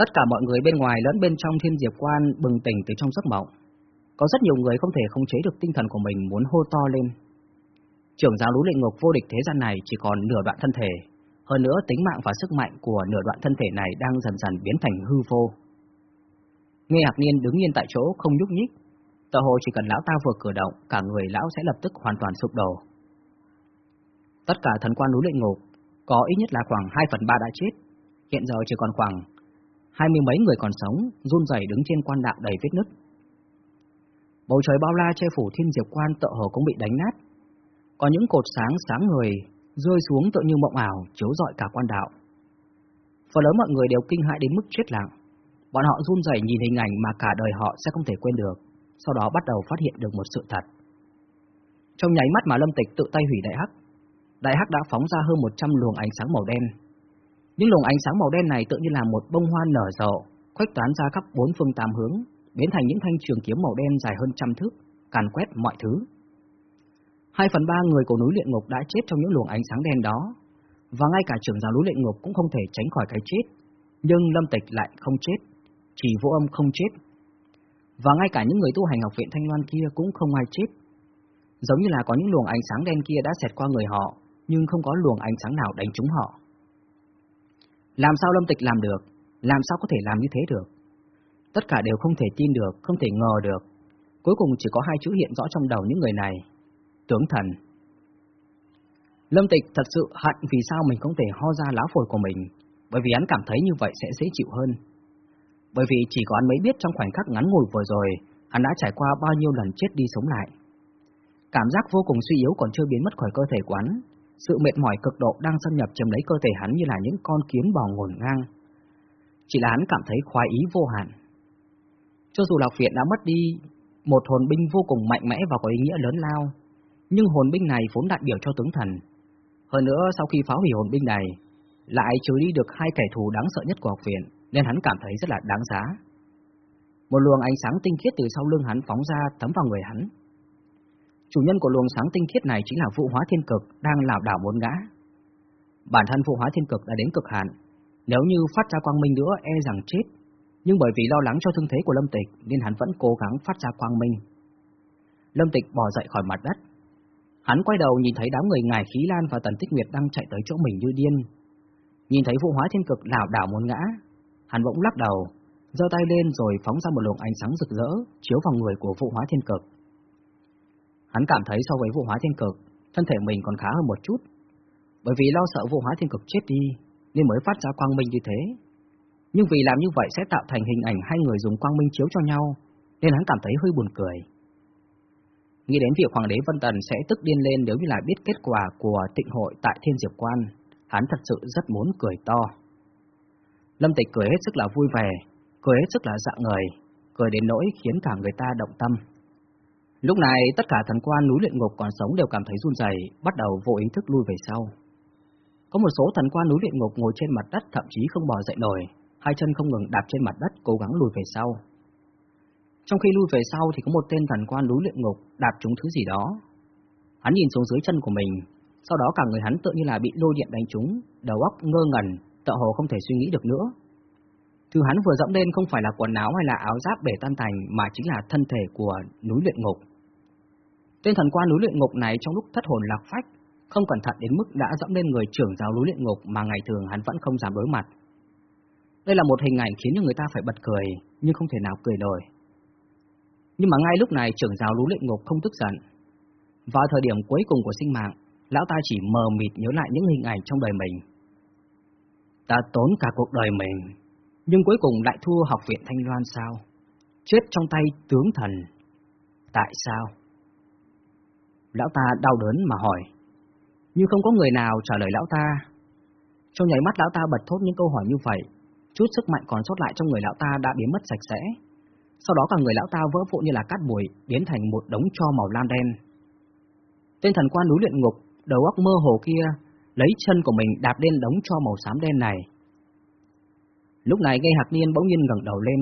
Tất cả mọi người bên ngoài lẫn bên trong thiên diệp quan bừng tỉnh từ trong giấc mộng. Có rất nhiều người không thể khống chế được tinh thần của mình muốn hô to lên. Trưởng giáo núi lệ ngục vô địch thế gian này chỉ còn nửa đoạn thân thể, hơn nữa tính mạng và sức mạnh của nửa đoạn thân thể này đang dần dần biến thành hư vô. Nghe Hạc Niên đứng yên tại chỗ không nhúc nhích, tờ hồ chỉ cần lão ta vừa cử động, cả người lão sẽ lập tức hoàn toàn sụp đổ. Tất cả thần quan núi lệ ngục có ít nhất là khoảng 2 phần 3 đã chết, hiện giờ chỉ còn khoảng hai mươi mấy người còn sống, run rẩy đứng trên quan đạo đầy vết nứt. Bầu trời bao la che phủ thiên diệp quan tợ hồ cũng bị đánh nát. Có những cột sáng sáng người rơi xuống tựa như mộng ảo, chiếu rọi cả quan đạo. Phần lớn mọi người đều kinh hãi đến mức chết lặng. Bọn họ run rẩy nhìn hình ảnh mà cả đời họ sẽ không thể quên được, sau đó bắt đầu phát hiện được một sự thật. Trong nháy mắt mà Lâm Tịch tự tay hủy đại hắc, đại hắc đã phóng ra hơn 100 luồng ánh sáng màu đen, những luồng ánh sáng màu đen này tự như là một bông hoa nở rộ, khuếch tán ra khắp bốn phương tám hướng, biến thành những thanh trường kiếm màu đen dài hơn trăm thước, càn quét mọi thứ. Hai phần ba người của núi luyện ngục đã chết trong những luồng ánh sáng đen đó, và ngay cả trưởng giáo núi luyện ngục cũng không thể tránh khỏi cái chết, nhưng Lâm Tịch lại không chết, chỉ vô âm không chết. Và ngay cả những người tu hành học viện Thanh Loan kia cũng không ai chết. Giống như là có những luồng ánh sáng đen kia đã xẹt qua người họ, nhưng không có luồng ánh sáng nào đánh trúng họ. Làm sao Lâm Tịch làm được? Làm sao có thể làm như thế được? Tất cả đều không thể tin được, không thể ngờ được. Cuối cùng chỉ có hai chữ hiện rõ trong đầu những người này. Tướng thần. Lâm Tịch thật sự hận vì sao mình không thể ho ra lá phổi của mình, bởi vì hắn cảm thấy như vậy sẽ dễ chịu hơn. Bởi vì chỉ có hắn mới biết trong khoảnh khắc ngắn ngủi vừa rồi, hắn đã trải qua bao nhiêu lần chết đi sống lại. Cảm giác vô cùng suy yếu còn chưa biến mất khỏi cơ thể của hắn, sự mệt mỏi cực độ đang xâm nhập chầm lấy cơ thể hắn như là những con kiến bò ngổn ngang. Chỉ là hắn cảm thấy khoái ý vô hạn. Cho dù Lạc Viện đã mất đi một hồn binh vô cùng mạnh mẽ và có ý nghĩa lớn lao, nhưng hồn binh này vốn đại biểu cho tướng thần. Hơn nữa, sau khi phá hủy hồn binh này, lại trừ đi được hai kẻ thù đáng sợ nhất của học viện, nên hắn cảm thấy rất là đáng giá. Một luồng ánh sáng tinh khiết từ sau lưng hắn phóng ra thấm vào người hắn, Chủ nhân của luồng sáng tinh khiết này chính là vụ hóa thiên cực đang lảo đảo muốn ngã. Bản thân vụ hóa thiên cực đã đến cực hạn, nếu như phát ra quang minh nữa e rằng chết, nhưng bởi vì lo lắng cho thương thế của Lâm Tịch nên hắn vẫn cố gắng phát ra quang minh. Lâm Tịch bò dậy khỏi mặt đất. Hắn quay đầu nhìn thấy đám người ngài khí lan và tần tích nguyệt đang chạy tới chỗ mình như điên. Nhìn thấy vụ hóa thiên cực lảo đảo muốn ngã, hắn bỗng lắc đầu, giơ tay lên rồi phóng ra một luồng ánh sáng rực rỡ chiếu vào người của vụ hóa thiên cực. Hắn cảm thấy so với vụ hóa thiên cực, thân thể mình còn khá hơn một chút. Bởi vì lo sợ vụ hóa thiên cực chết đi, nên mới phát ra quang minh như thế. Nhưng vì làm như vậy sẽ tạo thành hình ảnh hai người dùng quang minh chiếu cho nhau, nên hắn cảm thấy hơi buồn cười. Nghĩ đến việc Hoàng đế Vân Tần sẽ tức điên lên nếu như là biết kết quả của tịnh hội tại Thiên Diệp Quan, hắn thật sự rất muốn cười to. Lâm Tịch cười hết sức là vui vẻ, cười hết sức là dạng người, cười đến nỗi khiến cả người ta động tâm. Lúc này tất cả thần quan núi luyện ngục còn sống đều cảm thấy run rẩy, bắt đầu vô ý thức lui về sau. Có một số thần quan núi luyện ngục ngồi trên mặt đất thậm chí không bò dậy nổi, hai chân không ngừng đạp trên mặt đất cố gắng lùi về sau. Trong khi lui về sau thì có một tên thần quan núi luyện ngục đạp trúng thứ gì đó. Hắn nhìn xuống dưới chân của mình, sau đó cả người hắn tự như là bị lôi điện đánh trúng, đầu óc ngơ ngẩn, tựa hồ không thể suy nghĩ được nữa. Thứ hắn vừa dẫm lên không phải là quần áo hay là áo giáp bể tan thành mà chính là thân thể của núi luyện ngục. Tên thần quan núi luyện ngục này trong lúc thất hồn lạc phách, không cẩn thận đến mức đã dẫm lên người trưởng giáo núi luyện ngục mà ngày thường hắn vẫn không dám đối mặt. Đây là một hình ảnh khiến cho người ta phải bật cười, nhưng không thể nào cười nổi. Nhưng mà ngay lúc này trưởng giáo núi luyện ngục không tức giận. Vào thời điểm cuối cùng của sinh mạng, lão ta chỉ mờ mịt nhớ lại những hình ảnh trong đời mình. Ta tốn cả cuộc đời mình, nhưng cuối cùng lại thua học viện Thanh Loan sao? Chết trong tay tướng thần Tại sao? Lão ta đau đớn mà hỏi. Nhưng không có người nào trả lời lão ta. Trong nháy mắt lão ta bật thốt những câu hỏi như vậy, chút sức mạnh còn sót lại trong người lão ta đã biến mất sạch sẽ. Sau đó cả người lão ta vỡ vụn như là cát bụi, biến thành một đống cho màu lam đen. Tên thần quan núi luyện ngục, đầu óc mơ hồ kia, lấy chân của mình đạp lên đống cho màu xám đen này. Lúc này gây hạc niên bỗng nhiên ngẩng đầu lên.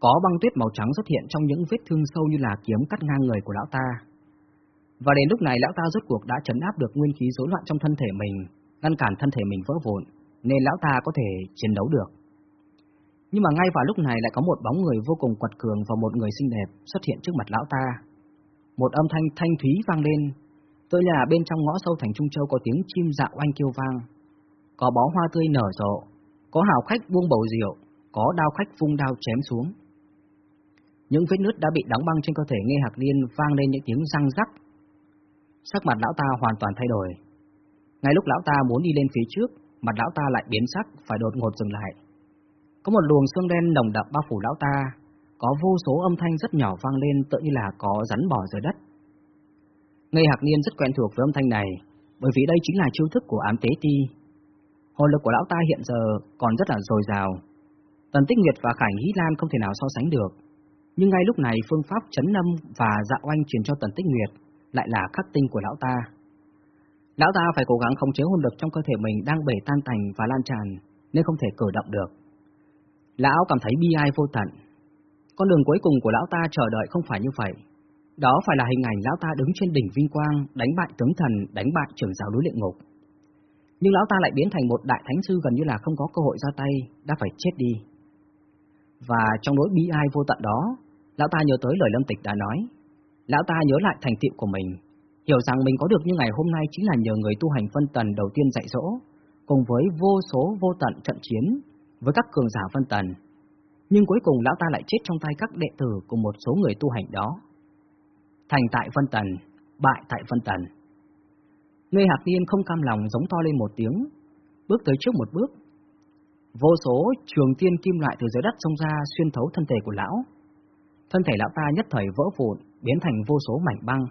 Có băng tuyết màu trắng xuất hiện trong những vết thương sâu như là kiếm cắt ngang người của lão ta. Và đến lúc này lão ta rốt cuộc đã chấn áp được nguyên khí rối loạn trong thân thể mình, ngăn cản thân thể mình vỡ vụn, nên lão ta có thể chiến đấu được. Nhưng mà ngay vào lúc này lại có một bóng người vô cùng quật cường và một người xinh đẹp xuất hiện trước mặt lão ta. Một âm thanh thanh thúy vang lên, tựa như là bên trong ngõ sâu thành Trung Châu có tiếng chim dạo oanh kêu vang. Có bó hoa tươi nở rộ, có hào khách buông bầu rượu, có đao khách vung đao chém xuống. Những vết nứt đã bị đóng băng trên cơ thể Nghe Hạc Liên vang lên những tiếng răng rắc. Sắc mặt lão ta hoàn toàn thay đổi. Ngay lúc lão ta muốn đi lên phía trước, mặt lão ta lại biến sắc, phải đột ngột dừng lại. Có một luồng xương đen nồng đậm bao phủ lão ta, có vô số âm thanh rất nhỏ vang lên tự như là có rắn bò dưới đất. Ngây Hạc Niên rất quen thuộc với âm thanh này, bởi vì đây chính là chiêu thức của ám tế ti. Hồn lực của lão ta hiện giờ còn rất là dồi dào. Tần Tích Nguyệt và Khải Nghĩ Lan không thể nào so sánh được. Nhưng ngay lúc này phương pháp chấn âm và dạ oanh truyền cho Tần Tích Nguyệt lại là khắc tinh của lão ta. Lão ta phải cố gắng khống chế hồn lực trong cơ thể mình đang bể tan tành và lan tràn, nên không thể cử động được. Lão cảm thấy bi ai vô tận. Con đường cuối cùng của lão ta chờ đợi không phải như vậy. Đó phải là hình ảnh lão ta đứng trên đỉnh vinh quang, đánh bại tướng thần, đánh bại trưởng giáo đối luyện ngục. Nhưng lão ta lại biến thành một đại thánh sư gần như là không có cơ hội ra tay, đã phải chết đi. Và trong nỗi bi ai vô tận đó, lão ta nhớ tới lời Lâm Tịch đã nói. Lão ta nhớ lại thành tựu của mình, hiểu rằng mình có được như ngày hôm nay chính là nhờ người tu hành phân tần đầu tiên dạy dỗ, cùng với vô số vô tận trận chiến với các cường giả phân tần. Nhưng cuối cùng lão ta lại chết trong tay các đệ tử của một số người tu hành đó. Thành tại phân tần, bại tại phân tần. Ngươi hạc niên không cam lòng giống to lên một tiếng, bước tới trước một bước. Vô số trường tiên kim loại từ dưới đất xông ra xuyên thấu thân thể của lão. Thân thể lão ta nhất thời vỡ vụn, biến thành vô số mảnh băng.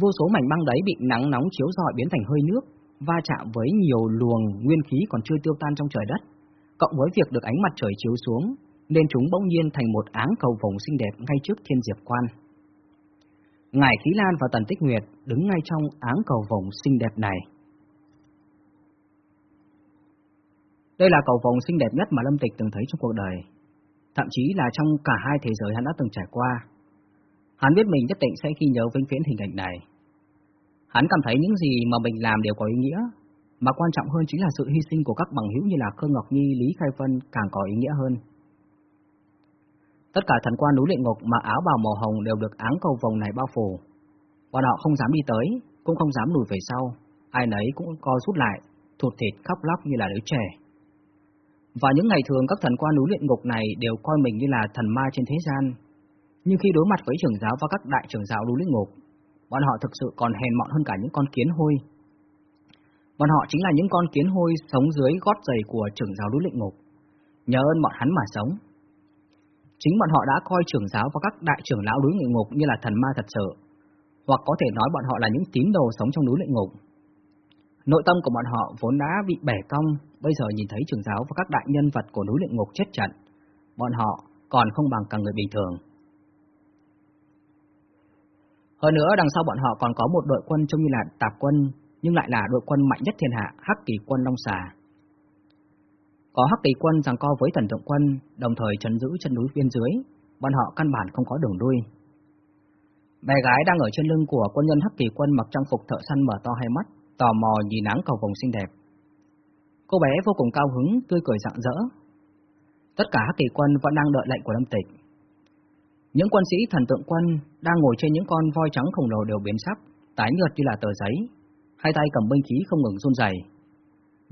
Vô số mảnh băng đấy bị nắng nóng chiếu rọi biến thành hơi nước, va chạm với nhiều luồng nguyên khí còn chưa tiêu tan trong trời đất, cộng với việc được ánh mặt trời chiếu xuống, nên chúng bỗng nhiên thành một áng cầu vồng xinh đẹp ngay trước thiên diệp quan. Ngài Khí Lan và Tần Tích Nguyệt đứng ngay trong áng cầu vồng xinh đẹp này. Đây là cầu vồng xinh đẹp nhất mà Lâm Tịch từng thấy trong cuộc đời, thậm chí là trong cả hai thế giới hắn đã từng trải qua. Hắn biết mình nhất định sẽ khi nhớ vĩnh viễn hình ảnh này. Hắn cảm thấy những gì mà mình làm đều có ý nghĩa, mà quan trọng hơn chính là sự hy sinh của các bằng hữu như là Khương Ngọc Nhi, Lý Khai Vân càng có ý nghĩa hơn. Tất cả thần quan núi luyện ngục mà áo bào màu hồng đều được áng cầu vòng này bao phủ. Bọn họ không dám đi tới, cũng không dám lùi về sau, ai nấy cũng co rút lại, thụt thịt khóc lóc như là đứa trẻ. Và những ngày thường các thần quan núi luyện ngục này đều coi mình như là thần ma trên thế gian. Nhưng khi đối mặt với trưởng giáo và các đại trưởng giáo núi luyện ngục, bọn họ thực sự còn hèn mọn hơn cả những con kiến hôi. Bọn họ chính là những con kiến hôi sống dưới gót giày của trưởng giáo núi luyện ngục. Nhờ ơn bọn hắn mà sống. Chính bọn họ đã coi trưởng giáo và các đại trưởng lão núi luyện ngục như là thần ma thật sự, hoặc có thể nói bọn họ là những tín đồ sống trong núi luyện ngục. Nội tâm của bọn họ vốn đã bị bẻ cong, bây giờ nhìn thấy trưởng giáo và các đại nhân vật của núi luyện ngục chết trận, bọn họ còn không bằng cả người bình thường. Hơn nữa đằng sau bọn họ còn có một đội quân trông như là tạp quân, nhưng lại là đội quân mạnh nhất thiên hạ, Hắc Kỳ quân Long Xà. Có hắc kỳ quân giằng co với thần tượng quân, đồng thời trấn giữ chân núi viên dưới, bọn họ căn bản không có đường đuôi. Bé gái đang ở trên lưng của quân nhân hắc kỳ quân mặc trang phục thợ săn mở to hai mắt, tò mò nhìn nắng cầu vồng xinh đẹp. Cô bé vô cùng cao hứng, tươi cười rạng rỡ. Tất cả hắc kỳ quân vẫn đang đợi lệnh của Lâm Tịch. Những quân sĩ thần tượng quân đang ngồi trên những con voi trắng khổng lồ đều biến sắc, tái nhợt như là tờ giấy, hai tay cầm binh khí không ngừng run rẩy,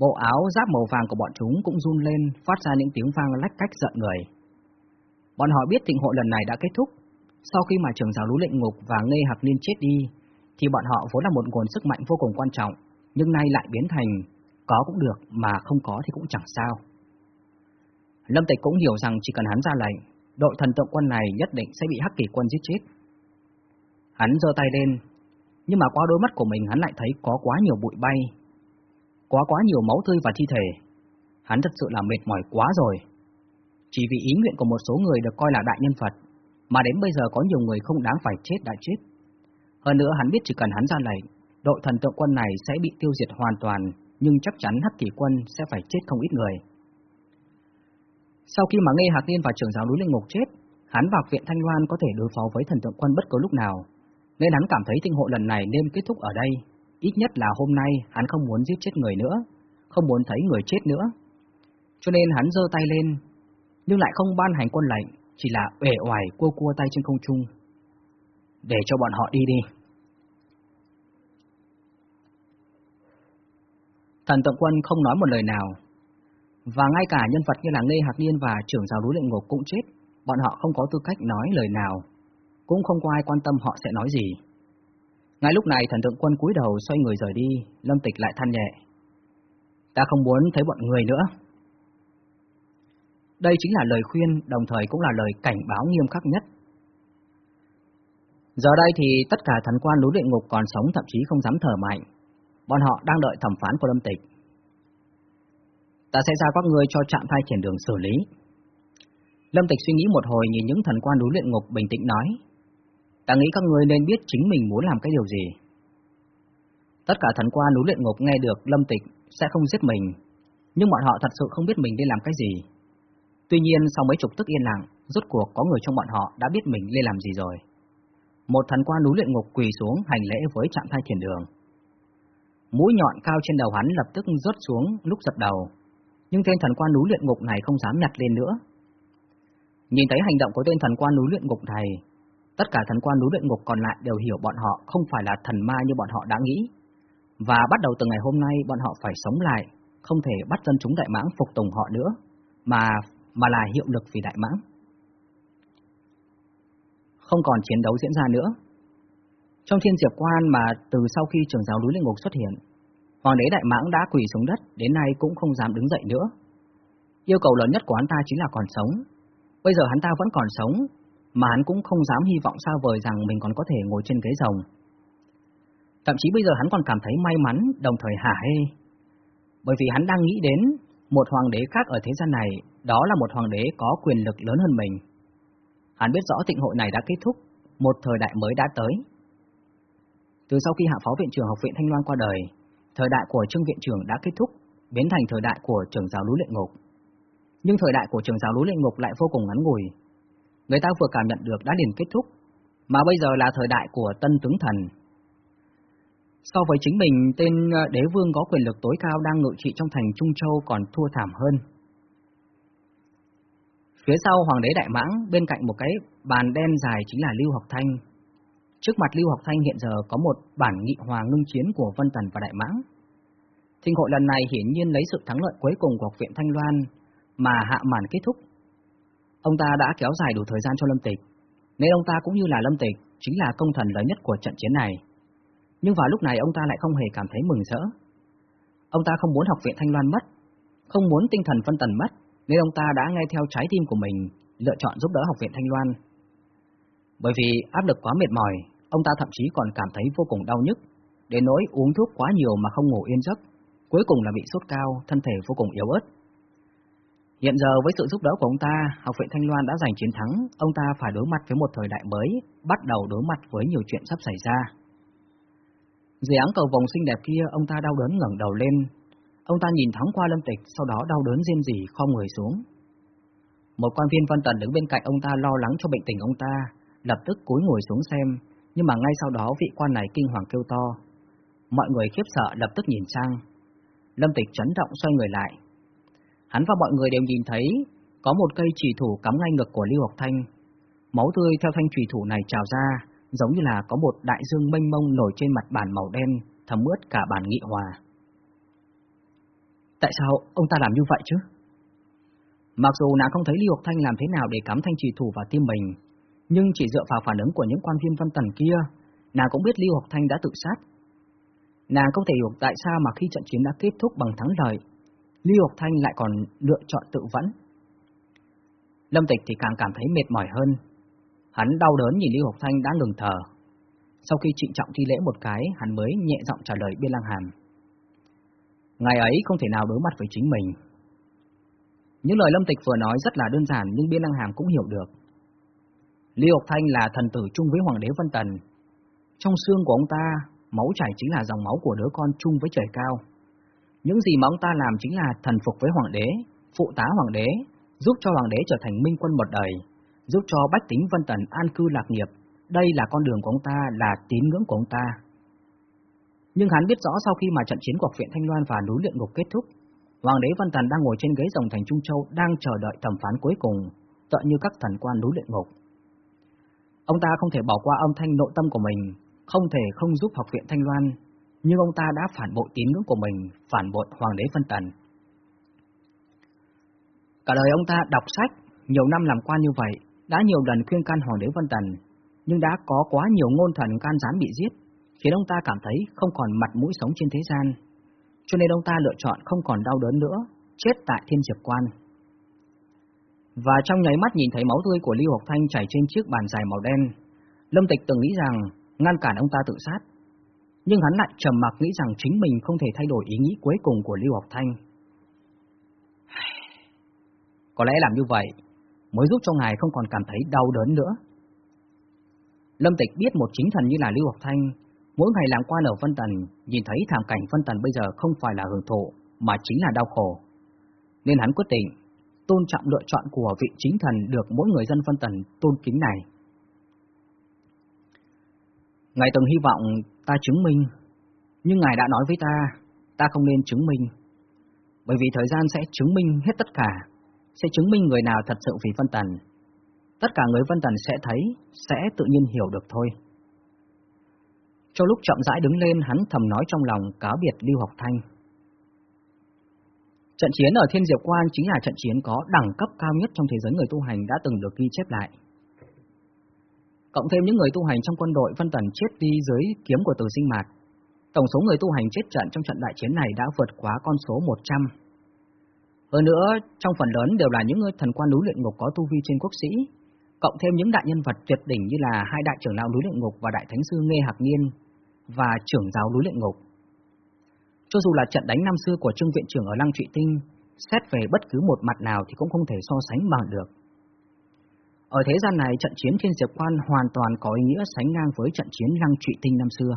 Bộ áo giáp màu vàng của bọn chúng cũng run lên, phát ra những tiếng vang lách cách giận người. Bọn họ biết thịnh hội lần này đã kết thúc. Sau khi mà trường giáo lũ lệnh ngục và ngây hạc liên chết đi, thì bọn họ vốn là một nguồn sức mạnh vô cùng quan trọng, nhưng nay lại biến thành có cũng được mà không có thì cũng chẳng sao. Lâm Tịch cũng hiểu rằng chỉ cần hắn ra lệnh, đội thần tượng quân này nhất định sẽ bị hắc kỳ quân giết chết. Hắn giơ tay lên, nhưng mà qua đôi mắt của mình hắn lại thấy có quá nhiều bụi bay, quá quá nhiều máu tươi và thi thể. Hắn thật sự là mệt mỏi quá rồi. Chỉ vì ý nguyện của một số người được coi là đại nhân Phật, mà đến bây giờ có nhiều người không đáng phải chết đã chết. Hơn nữa hắn biết chỉ cần hắn ra lệnh, đội thần tượng quân này sẽ bị tiêu diệt hoàn toàn, nhưng chắc chắn hắc kỳ quân sẽ phải chết không ít người. Sau khi mà nghe Hạc Niên và trưởng giáo núi linh ngục chết, hắn vào viện Thanh Loan có thể đối phó với thần tượng quân bất cứ lúc nào, nên hắn cảm thấy tinh hội lần này nên kết thúc ở đây. Ít nhất là hôm nay hắn không muốn giết chết người nữa, không muốn thấy người chết nữa. Cho nên hắn giơ tay lên, nhưng lại không ban hành quân lệnh, chỉ là uể oải cua cua tay trên không trung. Để cho bọn họ đi đi. Thần tượng quân không nói một lời nào, và ngay cả nhân vật như là lê Hạc Niên và trưởng giáo núi luyện ngục cũng chết, bọn họ không có tư cách nói lời nào, cũng không có ai quan tâm họ sẽ nói gì. Ngay lúc này thần tượng quân cúi đầu xoay người rời đi, Lâm Tịch lại than nhẹ. Ta không muốn thấy bọn người nữa. Đây chính là lời khuyên, đồng thời cũng là lời cảnh báo nghiêm khắc nhất. Giờ đây thì tất cả thần quan núi luyện ngục còn sống thậm chí không dám thở mạnh. Bọn họ đang đợi thẩm phán của Lâm Tịch. Ta sẽ giao các ngươi cho trạm thai triển đường xử lý. Lâm Tịch suy nghĩ một hồi nhìn những thần quan núi luyện ngục bình tĩnh nói. Ta nghĩ các ngươi nên biết chính mình muốn làm cái điều gì. Tất cả thần quan núi luyện ngục nghe được Lâm Tịch sẽ không giết mình, nhưng bọn họ thật sự không biết mình nên làm cái gì. Tuy nhiên sau mấy chục tức yên lặng, rốt cuộc có người trong bọn họ đã biết mình nên làm gì rồi. Một thần quan núi luyện ngục quỳ xuống hành lễ với trạm thai thiền đường. Mũi nhọn cao trên đầu hắn lập tức rớt xuống lúc giật đầu, nhưng tên thần quan núi luyện ngục này không dám nhặt lên nữa. Nhìn thấy hành động của tên thần quan núi luyện ngục này, tất cả thần quan núi luyện ngục còn lại đều hiểu bọn họ không phải là thần ma như bọn họ đã nghĩ. Và bắt đầu từ ngày hôm nay bọn họ phải sống lại, không thể bắt dân chúng đại mãng phục tùng họ nữa, mà mà là hiệu lực vì đại mãng. Không còn chiến đấu diễn ra nữa. Trong thiên diệp quan mà từ sau khi trường giáo núi luyện ngục xuất hiện, còn đế Đại Mãng đã quỳ xuống đất, đến nay cũng không dám đứng dậy nữa. Yêu cầu lớn nhất của hắn ta chính là còn sống. Bây giờ hắn ta vẫn còn sống, mà hắn cũng không dám hy vọng xa vời rằng mình còn có thể ngồi trên ghế rồng. Thậm chí bây giờ hắn còn cảm thấy may mắn, đồng thời hả hê. Bởi vì hắn đang nghĩ đến một hoàng đế khác ở thế gian này, đó là một hoàng đế có quyền lực lớn hơn mình. Hắn biết rõ tịnh hội này đã kết thúc, một thời đại mới đã tới. Từ sau khi hạ phó viện trưởng học viện Thanh Loan qua đời, thời đại của trương viện trưởng đã kết thúc, biến thành thời đại của trưởng giáo núi luyện ngục. Nhưng thời đại của trưởng giáo núi luyện ngục lại vô cùng ngắn ngủi. Người ta vừa cảm nhận được đã liền kết thúc, mà bây giờ là thời đại của tân tướng thần. So với chính mình, tên ờ, đế vương có quyền lực tối cao đang ngự trị trong thành Trung Châu còn thua thảm hơn. Phía sau Hoàng đế Đại Mãng, bên cạnh một cái bàn đen dài chính là Lưu Học Thanh, Trước mặt Lưu Học Thanh hiện giờ có một bản nghị hòa ngưng chiến của Vân Tần và Đại Mãng. Thịnh hội lần này hiển nhiên lấy sự thắng lợi cuối cùng của Học viện Thanh Loan mà hạ màn kết thúc. Ông ta đã kéo dài đủ thời gian cho Lâm Tịch, nên ông ta cũng như là Lâm Tịch chính là công thần lớn nhất của trận chiến này. Nhưng vào lúc này ông ta lại không hề cảm thấy mừng rỡ. Ông ta không muốn Học viện Thanh Loan mất, không muốn tinh thần Vân Tần mất, nên ông ta đã nghe theo trái tim của mình, lựa chọn giúp đỡ Học viện Thanh Loan bởi vì áp lực quá mệt mỏi, ông ta thậm chí còn cảm thấy vô cùng đau nhức, đến nỗi uống thuốc quá nhiều mà không ngủ yên giấc, cuối cùng là bị sốt cao, thân thể vô cùng yếu ớt. Hiện giờ với sự giúp đỡ của ông ta, học viện Thanh Loan đã giành chiến thắng, ông ta phải đối mặt với một thời đại mới, bắt đầu đối mặt với nhiều chuyện sắp xảy ra. Dưới áng cầu vòng xinh đẹp kia, ông ta đau đớn ngẩng đầu lên. Ông ta nhìn thoáng qua Lâm Tịch, sau đó đau đớn riêng gì, khom người xuống. Một quan viên văn tần đứng bên cạnh ông ta lo lắng cho bệnh tình ông ta, lập tức cúi ngồi xuống xem, nhưng mà ngay sau đó vị quan này kinh hoàng kêu to. Mọi người khiếp sợ lập tức nhìn sang. Lâm Tịch chấn động xoay người lại. Hắn và mọi người đều nhìn thấy có một cây chỉ thủ cắm ngay ngực của Lưu Học Thanh. Máu tươi theo thanh chỉ thủ này trào ra, giống như là có một đại dương mênh mông nổi trên mặt bàn màu đen, thấm ướt cả bàn nghị hòa. Tại sao ông ta làm như vậy chứ? Mặc dù nàng không thấy Lưu Học Thanh làm thế nào để cắm thanh trì thủ vào tim mình, nhưng chỉ dựa vào phản ứng của những quan viên văn tần kia, nàng cũng biết Lưu Học Thanh đã tự sát. Nàng không thể hiểu tại sao mà khi trận chiến đã kết thúc bằng thắng lợi, Lưu Học Thanh lại còn lựa chọn tự vẫn. Lâm Tịch thì càng cảm thấy mệt mỏi hơn. Hắn đau đớn nhìn Lưu Học Thanh đã ngừng thở. Sau khi trịnh trọng thi lễ một cái, hắn mới nhẹ giọng trả lời Biên Lăng Hàm. Ngày ấy không thể nào đối mặt với chính mình. Những lời Lâm Tịch vừa nói rất là đơn giản nhưng Biên Lăng Hàm cũng hiểu được. Lý Học Thanh là thần tử chung với Hoàng đế Vân Tần. Trong xương của ông ta, máu chảy chính là dòng máu của đứa con chung với trời cao. Những gì mà ông ta làm chính là thần phục với Hoàng đế, phụ tá Hoàng đế, giúp cho Hoàng đế trở thành minh quân một đời, giúp cho bách tính Vân Tần an cư lạc nghiệp. Đây là con đường của ông ta, là tín ngưỡng của ông ta. Nhưng hắn biết rõ sau khi mà trận chiến của viện Thanh Loan và núi luyện ngục kết thúc, Hoàng đế Vân Tần đang ngồi trên ghế rồng thành Trung Châu đang chờ đợi thẩm phán cuối cùng, tựa như các thần quan núi luyện ngục. Ông ta không thể bỏ qua âm thanh nội tâm của mình, không thể không giúp học viện Thanh Loan, nhưng ông ta đã phản bội tín ngưỡng của mình, phản bội Hoàng đế phân Tần. Cả đời ông ta đọc sách, nhiều năm làm quan như vậy, đã nhiều lần khuyên can Hoàng đế phân Tần, nhưng đã có quá nhiều ngôn thần can gián bị giết, khiến ông ta cảm thấy không còn mặt mũi sống trên thế gian. Cho nên ông ta lựa chọn không còn đau đớn nữa, chết tại thiên diệp quan. Và trong nháy mắt nhìn thấy máu tươi của Lưu Học Thanh chảy trên chiếc bàn dài màu đen, Lâm Tịch từng nghĩ rằng ngăn cản ông ta tự sát. Nhưng hắn lại trầm mặc nghĩ rằng chính mình không thể thay đổi ý nghĩ cuối cùng của Lưu Học Thanh. Có lẽ làm như vậy mới giúp cho ngài không còn cảm thấy đau đớn nữa. Lâm Tịch biết một chính thần như là Lưu Học Thanh, mỗi ngày làm quan ở Vân Tần, nhìn thấy thảm cảnh Vân Tần bây giờ không phải là hưởng thụ, mà chính là đau khổ. Nên hắn quyết định tôn trọng lựa chọn của vị chính thần được mỗi người dân phân Tần tôn kính này. Ngài từng hy vọng ta chứng minh, nhưng Ngài đã nói với ta, ta không nên chứng minh, bởi vì thời gian sẽ chứng minh hết tất cả sẽ chứng minh người nào thật sự vì phân Tần. Tất cả người phân Tần sẽ thấy, sẽ tự nhiên hiểu được thôi. Cho lúc chậm rãi đứng lên, hắn thầm nói trong lòng cáo biệt Lưu Học Thanh. Trận chiến ở Thiên Diệp Quan chính là trận chiến có đẳng cấp cao nhất trong thế giới người tu hành đã từng được ghi chép lại. Cộng thêm những người tu hành trong quân đội Vân Tần chết đi dưới kiếm của Từ Sinh Mạt, tổng số người tu hành chết trận trong trận đại chiến này đã vượt quá con số 100. Hơn nữa, trong phần lớn đều là những thần quan núi luyện ngục có tu vi trên quốc sĩ, cộng thêm những đại nhân vật tuyệt đỉnh như là hai đại trưởng lão núi luyện ngục và đại thánh sư Nghê Hạc Niên và trưởng giáo núi luyện ngục. Cho dù là trận đánh năm xưa của trương viện trưởng ở Lăng Trụy Tinh, xét về bất cứ một mặt nào thì cũng không thể so sánh bằng được. Ở thế gian này, trận chiến thiên diệp quan hoàn toàn có ý nghĩa sánh ngang với trận chiến Lăng Trụy Tinh năm xưa.